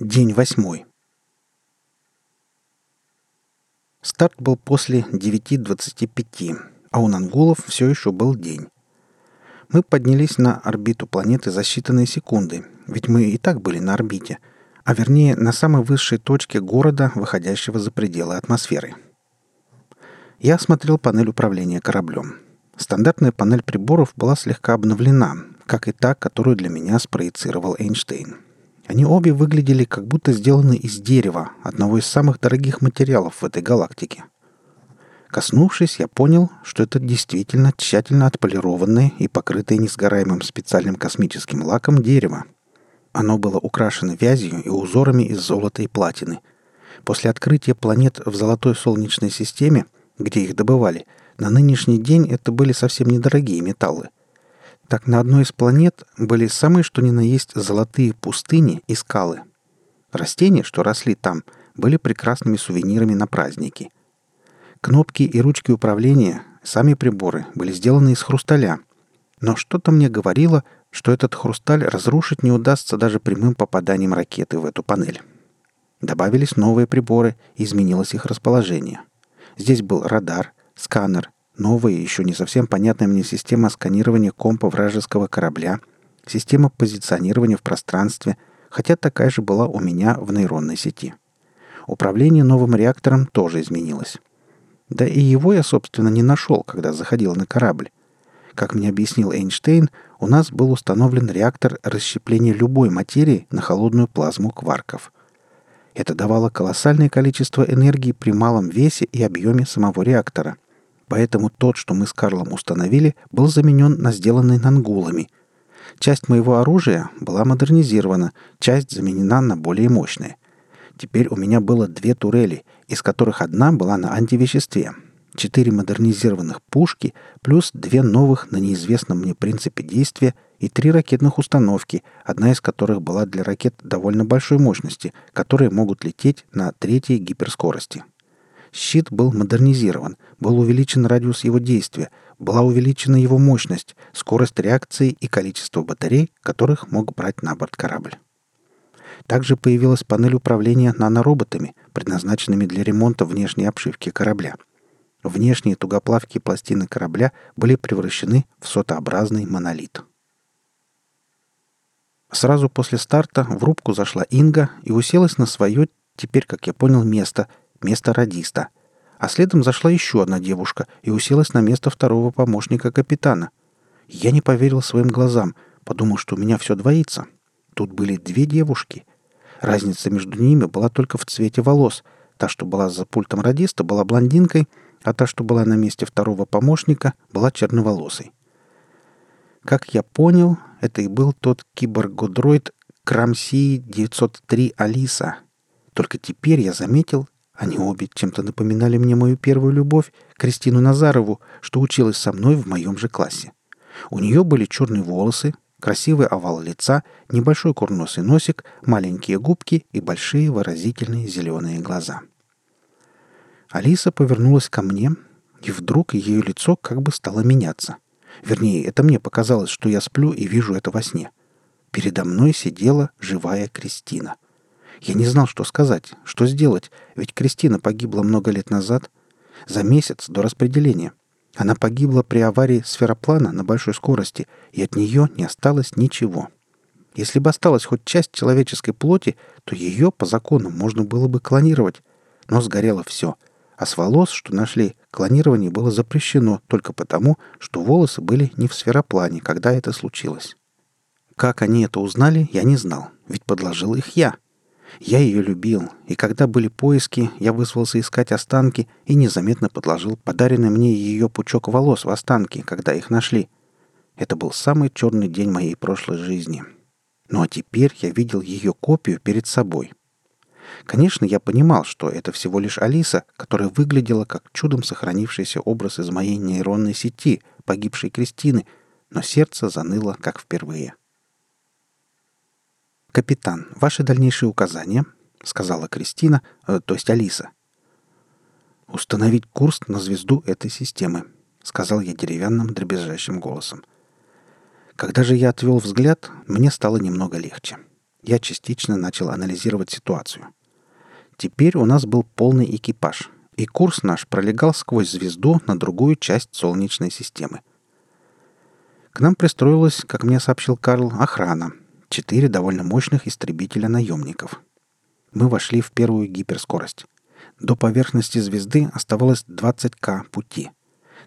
День восьмой. Старт был после 9.25, а у нангулов все еще был день. Мы поднялись на орбиту планеты за считанные секунды, ведь мы и так были на орбите, а вернее на самой высшей точке города, выходящего за пределы атмосферы. Я осмотрел панель управления кораблем. Стандартная панель приборов была слегка обновлена, как и та, которую для меня спроецировал Эйнштейн. Они обе выглядели как будто сделаны из дерева, одного из самых дорогих материалов в этой галактике. Коснувшись, я понял, что это действительно тщательно отполированное и покрытое несгораемым специальным космическим лаком дерево. Оно было украшено вязью и узорами из золота и платины. После открытия планет в золотой солнечной системе, где их добывали, на нынешний день это были совсем недорогие металлы – так на одной из планет были самые что ни на есть золотые пустыни и скалы. Растения, что росли там, были прекрасными сувенирами на праздники. Кнопки и ручки управления, сами приборы, были сделаны из хрусталя. Но что-то мне говорило, что этот хрусталь разрушить не удастся даже прямым попаданием ракеты в эту панель. Добавились новые приборы, изменилось их расположение. Здесь был радар, сканер, новая, еще не совсем понятная мне система сканирования компа вражеского корабля, система позиционирования в пространстве, хотя такая же была у меня в нейронной сети. Управление новым реактором тоже изменилось. Да и его я, собственно, не нашел, когда заходил на корабль. Как мне объяснил Эйнштейн, у нас был установлен реактор расщепления любой материи на холодную плазму кварков. Это давало колоссальное количество энергии при малом весе и объеме самого реактора – Поэтому тот, что мы с Карлом установили, был заменен на сделанный нангулами. Часть моего оружия была модернизирована, часть заменена на более мощное. Теперь у меня было две турели, из которых одна была на антивеществе. Четыре модернизированных пушки, плюс две новых на неизвестном мне принципе действия и три ракетных установки, одна из которых была для ракет довольно большой мощности, которые могут лететь на третьей гиперскорости. Щит был модернизирован, был увеличен радиус его действия, была увеличена его мощность, скорость реакции и количество батарей, которых мог брать на борт корабль. Также появилась панель управления нанороботами, предназначенными для ремонта внешней обшивки корабля. Внешние тугоплавкие пластины корабля были превращены в сотообразный монолит. Сразу после старта в рубку зашла Инга и уселась на свое, теперь, как я понял, место, место радиста. А следом зашла еще одна девушка и уселась на место второго помощника капитана. Я не поверил своим глазам, подумал, что у меня все двоится. Тут были две девушки. Разница между ними была только в цвете волос. Та, что была за пультом радиста, была блондинкой, а та, что была на месте второго помощника, была черноволосой. Как я понял, это и был тот киборг-гудроид Крамсии 903 Алиса. Только теперь я заметил, они обе чем-то напоминали мне мою первую любовь, Кристину Назарову, что училась со мной в моем же классе. У нее были черные волосы, красивый овал лица, небольшой курносый носик, маленькие губки и большие выразительные зеленые глаза. Алиса повернулась ко мне, и вдруг ее лицо как бы стало меняться. Вернее, это мне показалось, что я сплю и вижу это во сне. Передо мной сидела живая Кристина — я не знал, что сказать, что сделать, ведь Кристина погибла много лет назад, за месяц до распределения. Она погибла при аварии сфероплана на большой скорости, и от нее не осталось ничего. Если бы осталась хоть часть человеческой плоти, то ее по закону можно было бы клонировать. Но сгорело все. А с волос, что нашли, клонирование было запрещено только потому, что волосы были не в сфероплане, когда это случилось. Как они это узнали, я не знал, ведь подложил их я — я ее любил, и когда были поиски, я вызвался искать останки и незаметно подложил подаренный мне ее пучок волос в останки, когда их нашли. Это был самый черный день моей прошлой жизни. Ну а теперь я видел ее копию перед собой. Конечно, я понимал, что это всего лишь Алиса, которая выглядела как чудом сохранившийся образ из моей нейронной сети, погибшей Кристины, но сердце заныло, как впервые. «Капитан, ваши дальнейшие указания?» — сказала Кристина, э, то есть Алиса. «Установить курс на звезду этой системы», — сказал я деревянным дребезжащим голосом. Когда же я отвел взгляд, мне стало немного легче. Я частично начал анализировать ситуацию. Теперь у нас был полный экипаж, и курс наш пролегал сквозь звезду на другую часть Солнечной системы. К нам пристроилась, как мне сообщил Карл, охрана. Четыре довольно мощных истребителя-наемников. Мы вошли в первую гиперскорость. До поверхности звезды оставалось 20 к пути.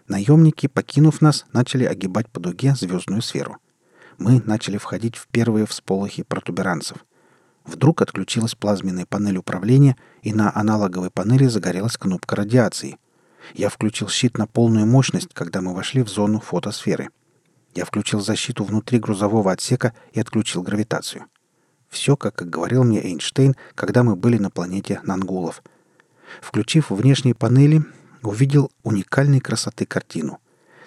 Наемники, покинув нас, начали огибать по дуге звездную сферу. Мы начали входить в первые всполохи протуберанцев. Вдруг отключилась плазменная панель управления, и на аналоговой панели загорелась кнопка радиации. Я включил щит на полную мощность, когда мы вошли в зону фотосферы — я включил защиту внутри грузового отсека и отключил гравитацию. Все, как и говорил мне Эйнштейн, когда мы были на планете Нангулов. Включив внешние панели, увидел уникальной красоты картину.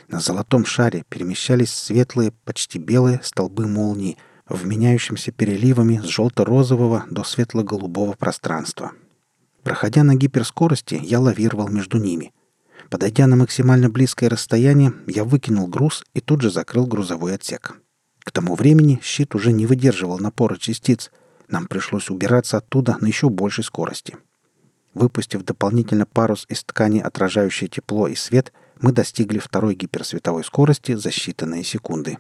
На золотом шаре перемещались светлые, почти белые столбы молнии, в меняющимся переливами с желто-розового до светло-голубого пространства. Проходя на гиперскорости, я лавировал между ними. Подойдя на максимально близкое расстояние, я выкинул груз и тут же закрыл грузовой отсек. К тому времени щит уже не выдерживал напора частиц. Нам пришлось убираться оттуда на еще большей скорости. Выпустив дополнительно парус из ткани, отражающий тепло и свет, мы достигли второй гиперсветовой скорости за считанные секунды.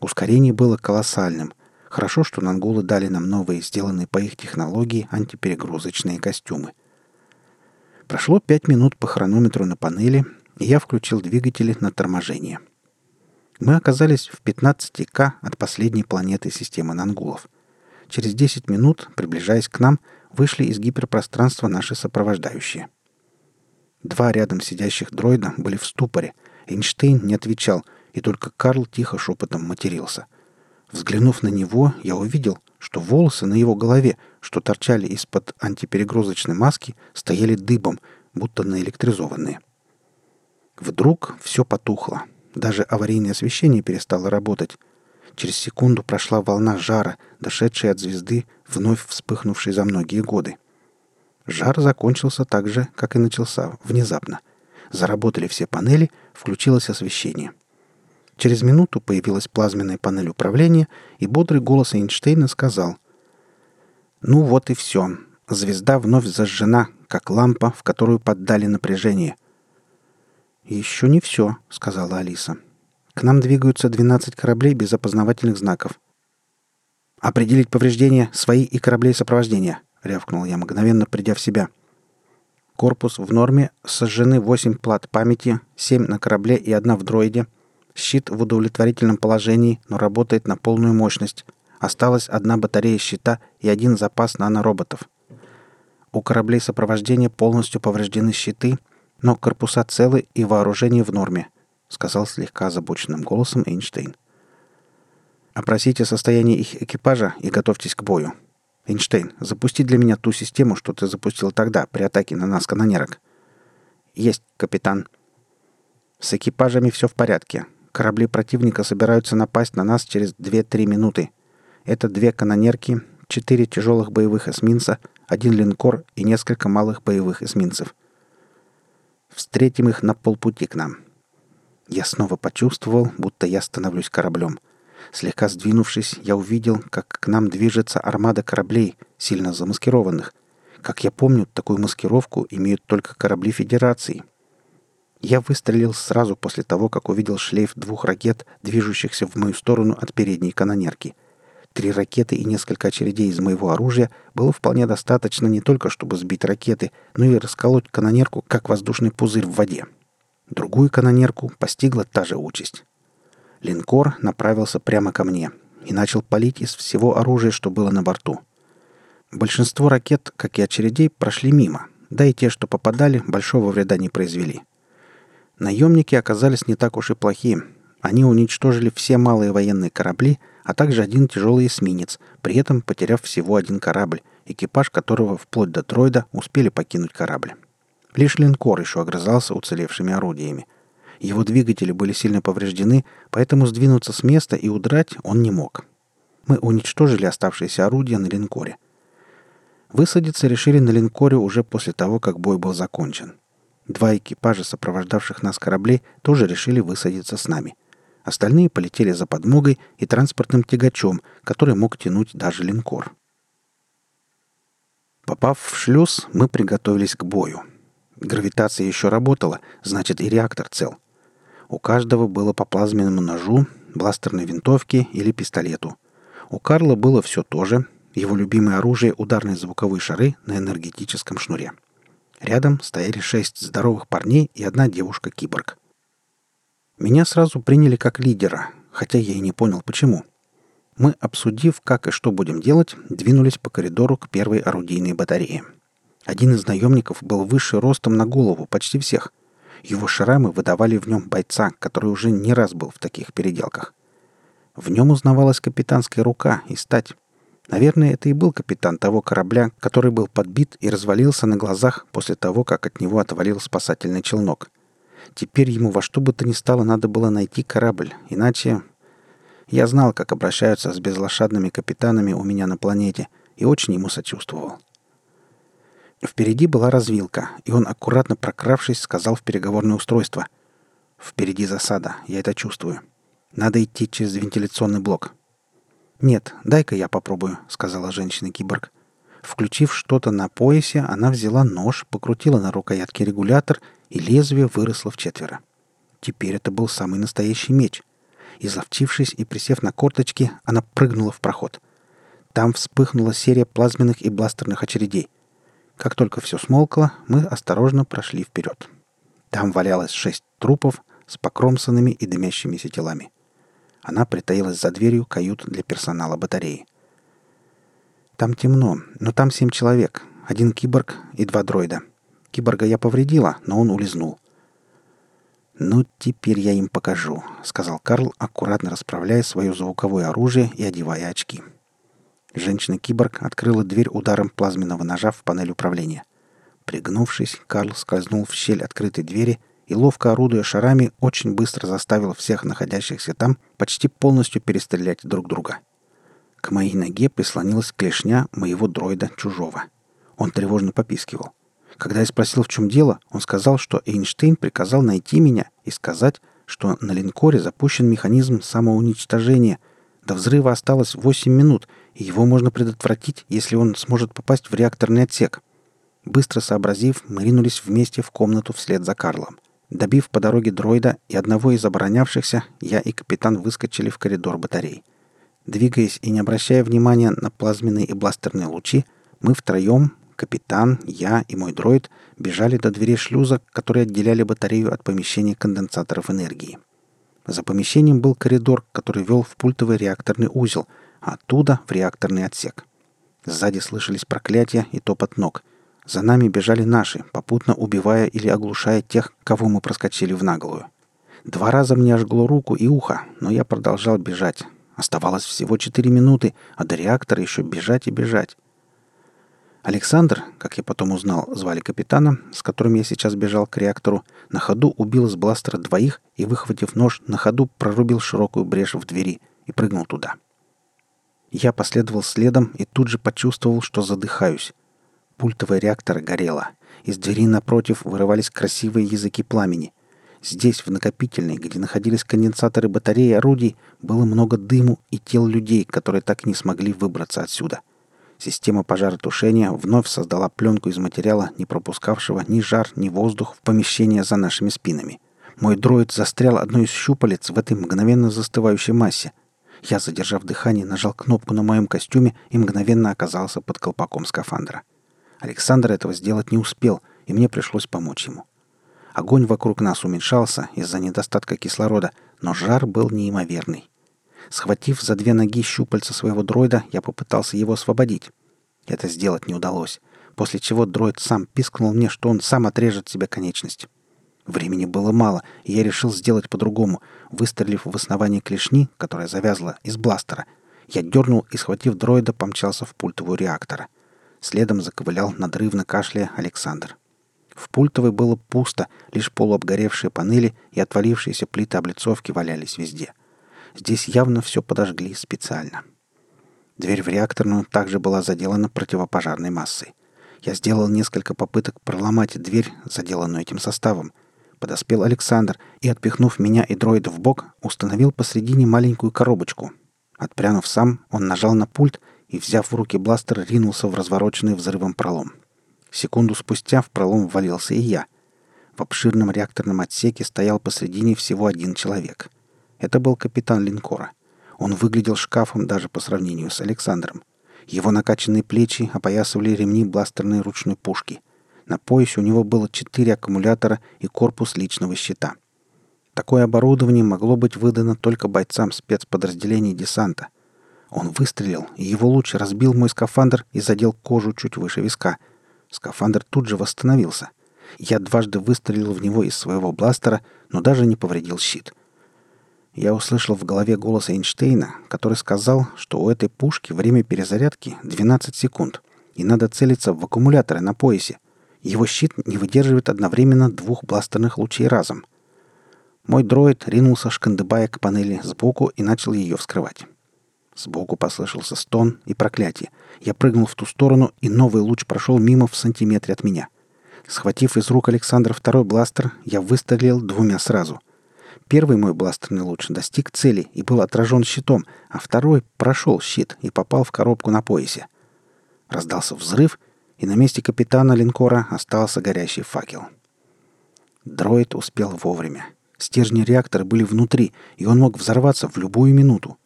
Ускорение было колоссальным. Хорошо, что нангулы дали нам новые, сделанные по их технологии, антиперегрузочные костюмы — Прошло пять минут по хронометру на панели, и я включил двигатели на торможение. Мы оказались в 15 К от последней планеты системы Нангулов. Через 10 минут, приближаясь к нам, вышли из гиперпространства наши сопровождающие. Два рядом сидящих дроида были в ступоре. Эйнштейн не отвечал, и только Карл тихо шепотом матерился. Взглянув на него, я увидел, что волосы на его голове, что торчали из-под антиперегрузочной маски, стояли дыбом, будто наэлектризованные. Вдруг все потухло. Даже аварийное освещение перестало работать. Через секунду прошла волна жара, дошедшая от звезды, вновь вспыхнувшей за многие годы. Жар закончился так же, как и начался, внезапно. Заработали все панели, включилось освещение — Через минуту появилась плазменная панель управления, и бодрый голос Эйнштейна сказал «Ну вот и все. Звезда вновь зажжена, как лампа, в которую поддали напряжение». «Еще не все», — сказала Алиса. «К нам двигаются 12 кораблей без опознавательных знаков». «Определить повреждения свои и кораблей сопровождения», — рявкнул я, мгновенно придя в себя. Корпус в норме, сожжены 8 плат памяти, 7 на корабле и одна в дроиде — Щит в удовлетворительном положении, но работает на полную мощность. Осталась одна батарея щита и один запас нанороботов. У кораблей сопровождения полностью повреждены щиты, но корпуса целы и вооружение в норме, сказал слегка озабоченным голосом Эйнштейн. Опросите состояние их экипажа и готовьтесь к бою. Эйнштейн, запусти для меня ту систему, что ты запустил тогда при атаке на нас канонерок. Есть, капитан. С экипажами все в порядке. Корабли противника собираются напасть на нас через 2-3 минуты. Это две канонерки, четыре тяжелых боевых эсминца, один линкор и несколько малых боевых эсминцев. Встретим их на полпути к нам. Я снова почувствовал, будто я становлюсь кораблем. Слегка сдвинувшись, я увидел, как к нам движется армада кораблей, сильно замаскированных. Как я помню, такую маскировку имеют только корабли Федерации — я выстрелил сразу после того, как увидел шлейф двух ракет, движущихся в мою сторону от передней канонерки. Три ракеты и несколько очередей из моего оружия было вполне достаточно не только, чтобы сбить ракеты, но и расколоть канонерку, как воздушный пузырь в воде. Другую канонерку постигла та же участь. Линкор направился прямо ко мне и начал палить из всего оружия, что было на борту. Большинство ракет, как и очередей, прошли мимо, да и те, что попадали, большого вреда не произвели. Наемники оказались не так уж и плохи. Они уничтожили все малые военные корабли, а также один тяжелый эсминец, при этом потеряв всего один корабль, экипаж которого вплоть до Тройда успели покинуть корабль. Лишь линкор еще огрызался уцелевшими орудиями. Его двигатели были сильно повреждены, поэтому сдвинуться с места и удрать он не мог. Мы уничтожили оставшиеся орудия на линкоре. Высадиться решили на линкоре уже после того, как бой был закончен. Два экипажа, сопровождавших нас кораблей, тоже решили высадиться с нами. Остальные полетели за подмогой и транспортным тягачом, который мог тянуть даже линкор. Попав в шлюз, мы приготовились к бою. Гравитация еще работала, значит и реактор цел. У каждого было по плазменному ножу, бластерной винтовке или пистолету. У Карла было все то же, его любимое оружие — ударные звуковые шары на энергетическом шнуре. Рядом стояли шесть здоровых парней и одна девушка-киборг. Меня сразу приняли как лидера, хотя я и не понял, почему. Мы, обсудив, как и что будем делать, двинулись по коридору к первой орудийной батарее. Один из наемников был выше ростом на голову почти всех. Его шрамы выдавали в нем бойца, который уже не раз был в таких переделках. В нем узнавалась капитанская рука и стать. Наверное, это и был капитан того корабля, который был подбит и развалился на глазах после того, как от него отвалил спасательный челнок. Теперь ему во что бы то ни стало надо было найти корабль, иначе... Я знал, как обращаются с безлошадными капитанами у меня на планете, и очень ему сочувствовал. Впереди была развилка, и он, аккуратно прокравшись, сказал в переговорное устройство. «Впереди засада, я это чувствую. Надо идти через вентиляционный блок. «Нет, дай-ка я попробую», — сказала женщина-киборг. Включив что-то на поясе, она взяла нож, покрутила на рукоятке регулятор, и лезвие выросло в четверо. Теперь это был самый настоящий меч. Изловчившись и присев на корточки, она прыгнула в проход. Там вспыхнула серия плазменных и бластерных очередей. Как только все смолкло, мы осторожно прошли вперед. Там валялось шесть трупов с покромсанными и дымящимися телами. Она притаилась за дверью кают для персонала батареи. Там темно, но там семь человек. Один киборг и два дроида. Киборга я повредила, но он улизнул. «Ну, теперь я им покажу», — сказал Карл, аккуратно расправляя свое звуковое оружие и одевая очки. Женщина-киборг открыла дверь ударом плазменного ножа в панель управления. Пригнувшись, Карл скользнул в щель открытой двери и, ловко орудуя шарами, очень быстро заставил всех находящихся там почти полностью перестрелять друг друга. К моей ноге прислонилась клешня моего дроида чужого. Он тревожно попискивал. Когда я спросил, в чем дело, он сказал, что Эйнштейн приказал найти меня и сказать, что на линкоре запущен механизм самоуничтожения. До взрыва осталось 8 минут, и его можно предотвратить, если он сможет попасть в реакторный отсек. Быстро сообразив, мы ринулись вместе в комнату вслед за Карлом. Добив по дороге дроида и одного из оборонявшихся, я и капитан выскочили в коридор батарей. Двигаясь и не обращая внимания на плазменные и бластерные лучи, мы втроем, капитан, я и мой дроид, бежали до двери шлюза, которые отделяли батарею от помещения конденсаторов энергии. За помещением был коридор, который вел в пультовый реакторный узел, а оттуда в реакторный отсек. Сзади слышались проклятия и топот ног — за нами бежали наши, попутно убивая или оглушая тех, кого мы проскочили в наглую. Два раза мне ожгло руку и ухо, но я продолжал бежать. Оставалось всего четыре минуты, а до реактора еще бежать и бежать. Александр, как я потом узнал, звали капитана, с которым я сейчас бежал к реактору, на ходу убил из бластера двоих и, выхватив нож, на ходу прорубил широкую брешь в двери и прыгнул туда. Я последовал следом и тут же почувствовал, что задыхаюсь. Пультовая реактора горела. Из двери напротив вырывались красивые языки пламени. Здесь, в накопительной, где находились конденсаторы батареи орудий, было много дыму и тел людей, которые так не смогли выбраться отсюда. Система пожаротушения вновь создала пленку из материала, не пропускавшего ни жар, ни воздух в помещение за нашими спинами. Мой дроид застрял одной из щупалец в этой мгновенно застывающей массе. Я, задержав дыхание, нажал кнопку на моем костюме и мгновенно оказался под колпаком скафандра. — Александр этого сделать не успел, и мне пришлось помочь ему. Огонь вокруг нас уменьшался из-за недостатка кислорода, но жар был неимоверный. Схватив за две ноги щупальца своего дроида, я попытался его освободить. Это сделать не удалось, после чего дроид сам пискнул мне, что он сам отрежет себе конечность. Времени было мало, и я решил сделать по-другому. Выстрелив в основание клешни, которая завязла, из бластера, я дернул и, схватив дроида, помчался в пультовую реактора. Следом заковылял надрывно кашляя Александр. В пультовой было пусто, лишь полуобгоревшие панели и отвалившиеся плиты облицовки валялись везде. Здесь явно все подожгли специально. Дверь в реакторную также была заделана противопожарной массой. Я сделал несколько попыток проломать дверь, заделанную этим составом. Подоспел Александр и, отпихнув меня и дроида в бок, установил посредине маленькую коробочку. Отпрянув сам, он нажал на пульт и, взяв в руки бластер, ринулся в развороченный взрывом пролом. Секунду спустя в пролом ввалился и я. В обширном реакторном отсеке стоял посредине всего один человек. Это был капитан линкора. Он выглядел шкафом даже по сравнению с Александром. Его накачанные плечи опоясывали ремни бластерной ручной пушки. На поясе у него было четыре аккумулятора и корпус личного щита. Такое оборудование могло быть выдано только бойцам спецподразделений десанта. Он выстрелил, и его луч разбил мой скафандр и задел кожу чуть выше виска. Скафандр тут же восстановился. Я дважды выстрелил в него из своего бластера, но даже не повредил щит. Я услышал в голове голос Эйнштейна, который сказал, что у этой пушки время перезарядки 12 секунд, и надо целиться в аккумуляторы на поясе. Его щит не выдерживает одновременно двух бластерных лучей разом. Мой дроид ринулся шкандыбая к панели сбоку и начал ее вскрывать. Сбоку послышался стон и проклятие. Я прыгнул в ту сторону, и новый луч прошел мимо в сантиметре от меня. Схватив из рук Александра второй бластер, я выстрелил двумя сразу. Первый мой бластерный луч достиг цели и был отражен щитом, а второй прошел щит и попал в коробку на поясе. Раздался взрыв, и на месте капитана линкора остался горящий факел. Дроид успел вовремя. Стержни реактора были внутри, и он мог взорваться в любую минуту.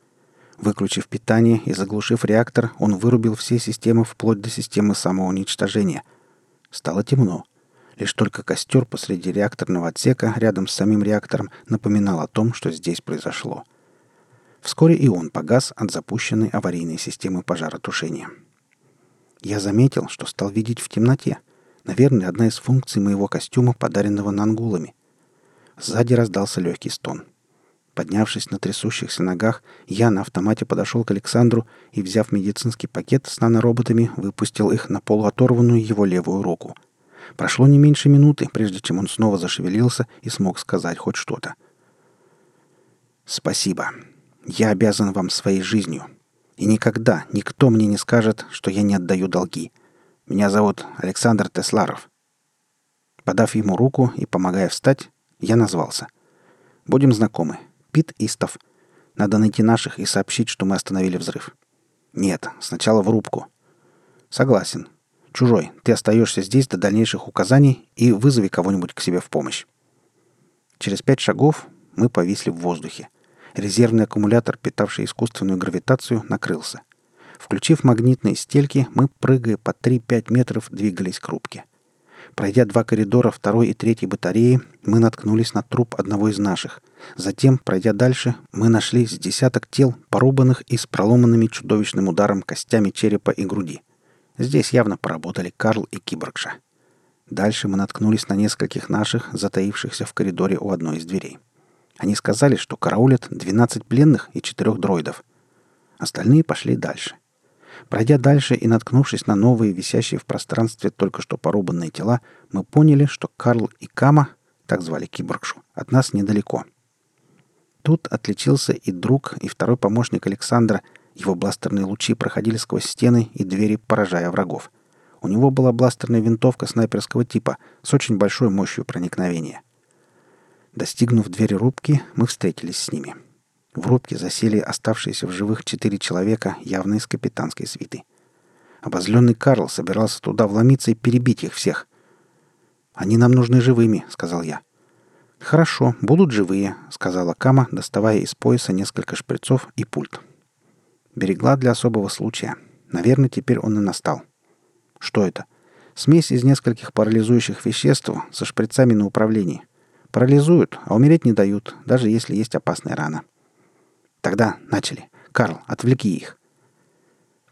Выключив питание и заглушив реактор, он вырубил все системы вплоть до системы самоуничтожения. Стало темно. Лишь только костер посреди реакторного отсека рядом с самим реактором напоминал о том, что здесь произошло. Вскоре и он погас от запущенной аварийной системы пожаротушения. Я заметил, что стал видеть в темноте. Наверное, одна из функций моего костюма, подаренного нангулами. Сзади раздался легкий стон. Поднявшись на трясущихся ногах, я на автомате подошел к Александру и, взяв медицинский пакет с нанороботами, выпустил их на полуоторванную его левую руку. Прошло не меньше минуты, прежде чем он снова зашевелился и смог сказать хоть что-то. «Спасибо. Я обязан вам своей жизнью. И никогда никто мне не скажет, что я не отдаю долги. Меня зовут Александр Тесларов. Подав ему руку и помогая встать, я назвался. Будем знакомы. Пит Истов. Надо найти наших и сообщить, что мы остановили взрыв. Нет, сначала в рубку. Согласен. Чужой, ты остаешься здесь до дальнейших указаний и вызови кого-нибудь к себе в помощь. Через пять шагов мы повисли в воздухе. Резервный аккумулятор, питавший искусственную гравитацию, накрылся. Включив магнитные стельки, мы, прыгая по 3-5 метров, двигались к рубке. Пройдя два коридора второй и третьей батареи, мы наткнулись на труп одного из наших. Затем, пройдя дальше, мы нашли с десяток тел, порубанных и с проломанными чудовищным ударом костями черепа и груди. Здесь явно поработали Карл и Киборгша. Дальше мы наткнулись на нескольких наших, затаившихся в коридоре у одной из дверей. Они сказали, что караулят 12 пленных и 4 дроидов. Остальные пошли дальше. Пройдя дальше и наткнувшись на новые, висящие в пространстве только что порубанные тела, мы поняли, что Карл и Кама, так звали киборгшу, от нас недалеко. Тут отличился и друг, и второй помощник Александра. Его бластерные лучи проходили сквозь стены и двери, поражая врагов. У него была бластерная винтовка снайперского типа с очень большой мощью проникновения — Достигнув двери рубки, мы встретились с ними. В рубке засели оставшиеся в живых четыре человека, явно из капитанской свиты. Обозленный Карл собирался туда вломиться и перебить их всех. «Они нам нужны живыми», — сказал я. «Хорошо, будут живые», — сказала Кама, доставая из пояса несколько шприцов и пульт. Берегла для особого случая. Наверное, теперь он и настал. Что это? Смесь из нескольких парализующих веществ со шприцами на управлении. Парализуют, а умереть не дают, даже если есть опасная рана. Тогда начали. Карл, отвлеки их.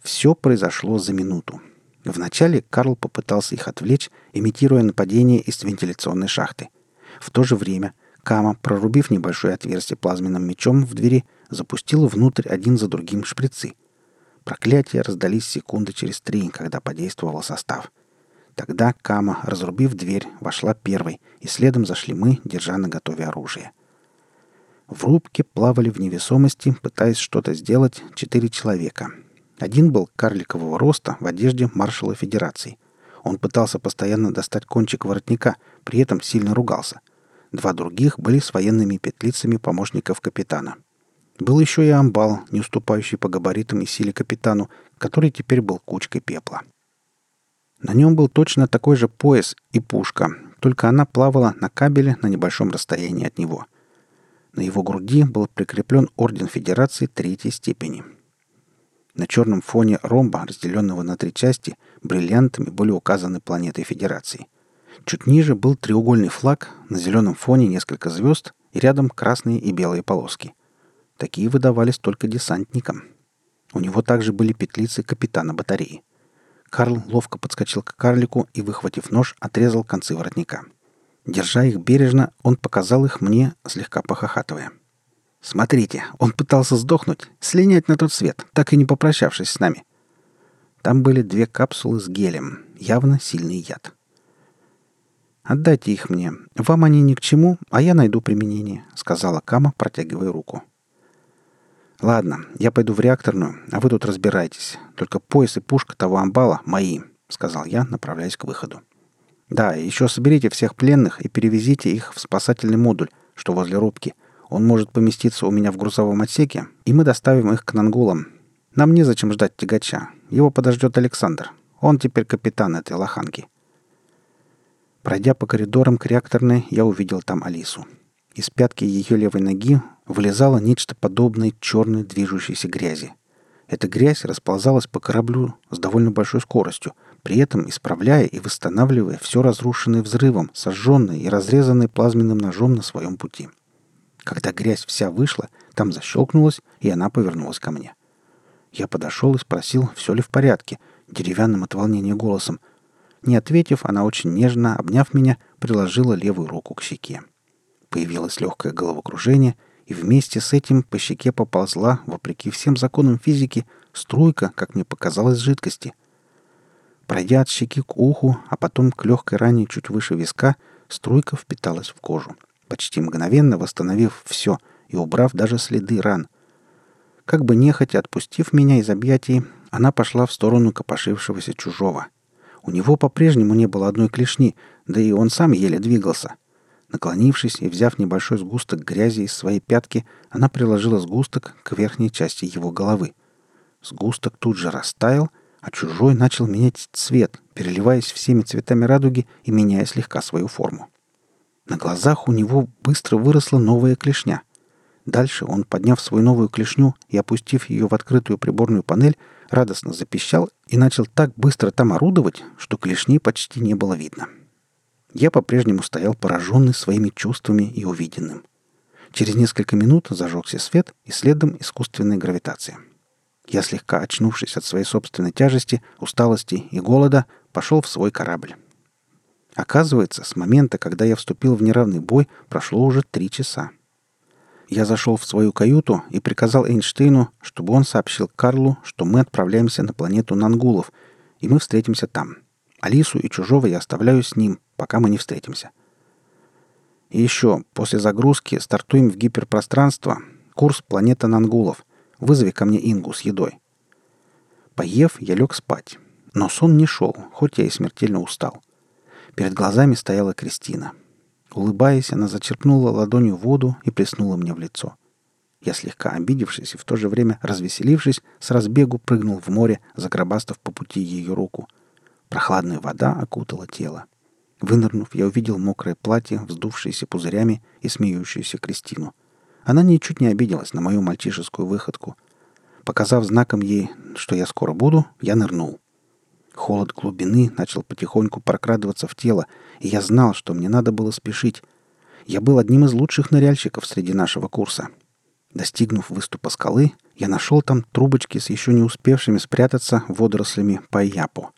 Все произошло за минуту. Вначале Карл попытался их отвлечь, имитируя нападение из вентиляционной шахты. В то же время Кама, прорубив небольшое отверстие плазменным мечом в двери, запустила внутрь один за другим шприцы. Проклятия раздались секунды через три, когда подействовал состав. Тогда Кама, разрубив дверь, вошла первой, и следом зашли мы, держа на готове оружие. В рубке плавали в невесомости, пытаясь что-то сделать, четыре человека. Один был карликового роста в одежде маршала Федерации. Он пытался постоянно достать кончик воротника, при этом сильно ругался. Два других были с военными петлицами помощников капитана. Был еще и амбал, не уступающий по габаритам и силе капитану, который теперь был кучкой пепла. На нем был точно такой же пояс и пушка, только она плавала на кабеле на небольшом расстоянии от него. На его груди был прикреплен орден Федерации третьей степени. На черном фоне ромба, разделенного на три части, бриллиантами были указаны планеты Федерации. Чуть ниже был треугольный флаг, на зеленом фоне несколько звезд и рядом красные и белые полоски. Такие выдавались только десантникам. У него также были петлицы капитана батареи. Карл ловко подскочил к карлику и, выхватив нож, отрезал концы воротника. Держа их бережно, он показал их мне, слегка похохатывая. «Смотрите, он пытался сдохнуть, слинять на тот свет, так и не попрощавшись с нами». Там были две капсулы с гелем, явно сильный яд. «Отдайте их мне. Вам они ни к чему, а я найду применение», — сказала Кама, протягивая руку. «Ладно, я пойду в реакторную, а вы тут разбирайтесь. Только пояс и пушка того амбала мои», — сказал я, направляясь к выходу. «Да, еще соберите всех пленных и перевезите их в спасательный модуль, что возле рубки. Он может поместиться у меня в грузовом отсеке, и мы доставим их к Нангулам. Нам незачем ждать тягача. Его подождет Александр. Он теперь капитан этой лоханки». Пройдя по коридорам к реакторной, я увидел там Алису. Из пятки ее левой ноги вылезало нечто подобное черной движущейся грязи. Эта грязь расползалась по кораблю с довольно большой скоростью, при этом исправляя и восстанавливая все разрушенное взрывом, сожженное и разрезанное плазменным ножом на своем пути. Когда грязь вся вышла, там защелкнулась, и она повернулась ко мне. Я подошел и спросил, все ли в порядке, деревянным от волнения голосом. Не ответив, она очень нежно, обняв меня, приложила левую руку к щеке. Появилось легкое головокружение, и вместе с этим по щеке поползла, вопреки всем законам физики, струйка, как мне показалось, жидкости. Пройдя от щеки к уху, а потом к легкой ране чуть выше виска, струйка впиталась в кожу, почти мгновенно восстановив все и убрав даже следы ран. Как бы нехотя отпустив меня из объятий, она пошла в сторону копошившегося чужого. У него по-прежнему не было одной клешни, да и он сам еле двигался — Наклонившись и взяв небольшой сгусток грязи из своей пятки, она приложила сгусток к верхней части его головы. Сгусток тут же растаял, а чужой начал менять цвет, переливаясь всеми цветами радуги и меняя слегка свою форму. На глазах у него быстро выросла новая клешня. Дальше он, подняв свою новую клешню и опустив ее в открытую приборную панель, радостно запищал и начал так быстро там орудовать, что клешни почти не было видно. — я по-прежнему стоял пораженный своими чувствами и увиденным. Через несколько минут зажегся свет и следом искусственная гравитация. Я, слегка очнувшись от своей собственной тяжести, усталости и голода, пошел в свой корабль. Оказывается, с момента, когда я вступил в неравный бой, прошло уже три часа. Я зашел в свою каюту и приказал Эйнштейну, чтобы он сообщил Карлу, что мы отправляемся на планету Нангулов, и мы встретимся там. Алису и Чужого я оставляю с ним, пока мы не встретимся. И еще, после загрузки стартуем в гиперпространство. Курс планета Нангулов. Вызови ко мне Ингу с едой. Поев, я лег спать. Но сон не шел, хоть я и смертельно устал. Перед глазами стояла Кристина. Улыбаясь, она зачерпнула ладонью воду и плеснула мне в лицо. Я, слегка обидевшись и в то же время развеселившись, с разбегу прыгнул в море, загробастав по пути ее руку. Прохладная вода окутала тело. Вынырнув, я увидел мокрое платье, вздувшееся пузырями и смеющуюся Кристину. Она ничуть не обиделась на мою мальчишескую выходку. Показав знаком ей, что я скоро буду, я нырнул. Холод глубины начал потихоньку прокрадываться в тело, и я знал, что мне надо было спешить. Я был одним из лучших ныряльщиков среди нашего курса. Достигнув выступа скалы, я нашел там трубочки с еще не успевшими спрятаться водорослями пайяпо.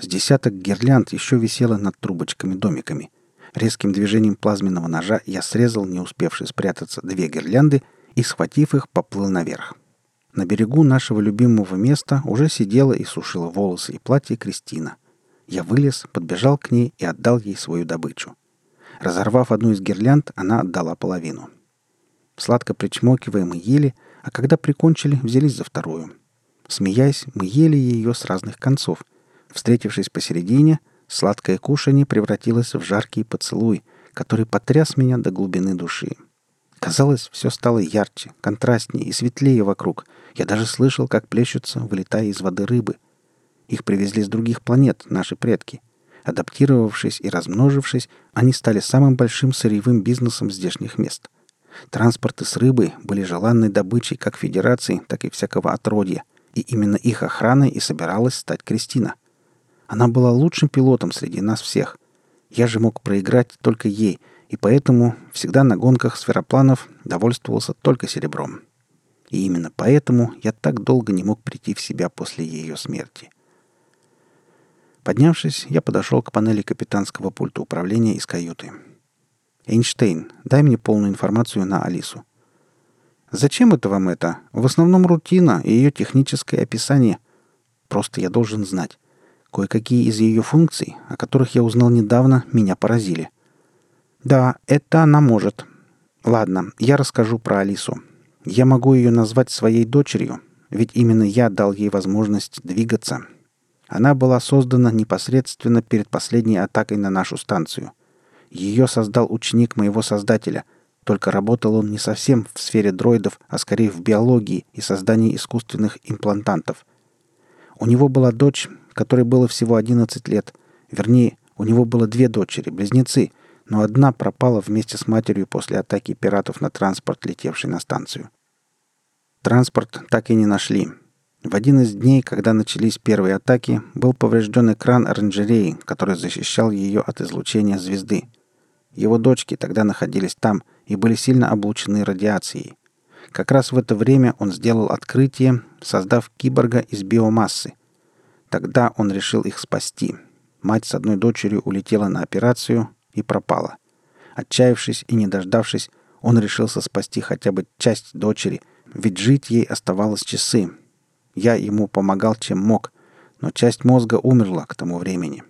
С десяток гирлянд еще висело над трубочками-домиками. Резким движением плазменного ножа я срезал не успевшие спрятаться две гирлянды и, схватив их, поплыл наверх. На берегу нашего любимого места уже сидела и сушила волосы и платье Кристина. Я вылез, подбежал к ней и отдал ей свою добычу. Разорвав одну из гирлянд, она отдала половину. Сладко причмокивая, мы ели, а когда прикончили, взялись за вторую. Смеясь, мы ели ее с разных концов — Встретившись посередине, сладкое кушанье превратилось в жаркий поцелуй, который потряс меня до глубины души. Казалось, все стало ярче, контрастнее и светлее вокруг. Я даже слышал, как плещутся, вылетая из воды рыбы. Их привезли с других планет, наши предки. Адаптировавшись и размножившись, они стали самым большим сырьевым бизнесом здешних мест. Транспорты с рыбой были желанной добычей как Федерации, так и всякого отродья, и именно их охраной и собиралась стать Кристина. Она была лучшим пилотом среди нас всех. Я же мог проиграть только ей, и поэтому всегда на гонках сферопланов довольствовался только серебром. И именно поэтому я так долго не мог прийти в себя после ее смерти. Поднявшись, я подошел к панели капитанского пульта управления из каюты. «Эйнштейн, дай мне полную информацию на Алису». «Зачем это вам это? В основном рутина и ее техническое описание. Просто я должен знать. Кое-какие из ее функций, о которых я узнал недавно, меня поразили. Да, это она может. Ладно, я расскажу про Алису. Я могу ее назвать своей дочерью, ведь именно я дал ей возможность двигаться. Она была создана непосредственно перед последней атакой на нашу станцию. Ее создал ученик моего создателя, только работал он не совсем в сфере дроидов, а скорее в биологии и создании искусственных имплантантов. У него была дочь, которой было всего 11 лет. Вернее, у него было две дочери, близнецы, но одна пропала вместе с матерью после атаки пиратов на транспорт, летевший на станцию. Транспорт так и не нашли. В один из дней, когда начались первые атаки, был поврежден экран оранжереи, который защищал ее от излучения звезды. Его дочки тогда находились там и были сильно облучены радиацией. Как раз в это время он сделал открытие, создав киборга из биомассы – Тогда он решил их спасти. Мать с одной дочерью улетела на операцию и пропала. Отчаявшись и не дождавшись, он решился спасти хотя бы часть дочери, ведь жить ей оставалось часы. Я ему помогал, чем мог, но часть мозга умерла к тому времени.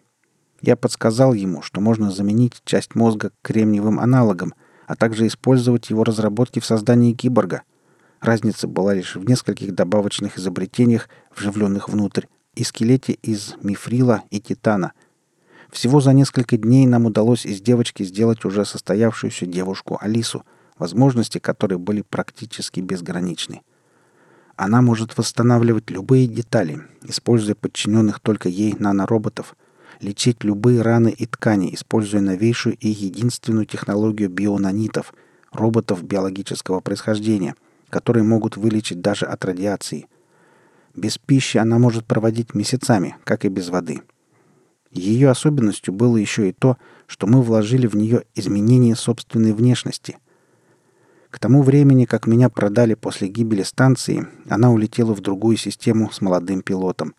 Я подсказал ему, что можно заменить часть мозга кремниевым аналогом, а также использовать его разработки в создании киборга. Разница была лишь в нескольких добавочных изобретениях, вживленных внутрь, и скелете из мифрила и титана. Всего за несколько дней нам удалось из девочки сделать уже состоявшуюся девушку Алису, возможности которой были практически безграничны. Она может восстанавливать любые детали, используя подчиненных только ей нанороботов, лечить любые раны и ткани, используя новейшую и единственную технологию бионанитов, роботов биологического происхождения, которые могут вылечить даже от радиации – без пищи она может проводить месяцами, как и без воды. Ее особенностью было еще и то, что мы вложили в нее изменение собственной внешности. К тому времени, как меня продали после гибели станции, она улетела в другую систему с молодым пилотом.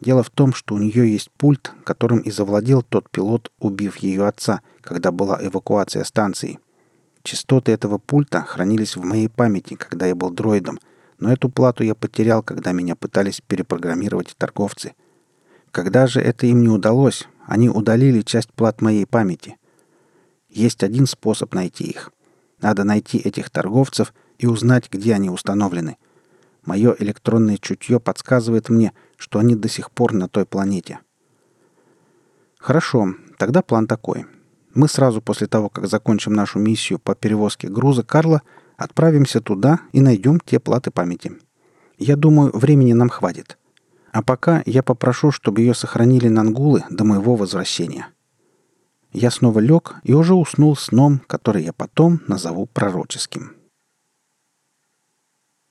Дело в том, что у нее есть пульт, которым и завладел тот пилот, убив ее отца, когда была эвакуация станции. Частоты этого пульта хранились в моей памяти, когда я был дроидом — но эту плату я потерял, когда меня пытались перепрограммировать торговцы. Когда же это им не удалось, они удалили часть плат моей памяти. Есть один способ найти их. Надо найти этих торговцев и узнать, где они установлены. Мое электронное чутье подсказывает мне, что они до сих пор на той планете. Хорошо, тогда план такой. Мы сразу после того, как закончим нашу миссию по перевозке груза Карла, Отправимся туда и найдем те платы памяти. Я думаю, времени нам хватит. А пока я попрошу, чтобы ее сохранили нангулы до моего возвращения. Я снова лег и уже уснул сном, который я потом назову пророческим.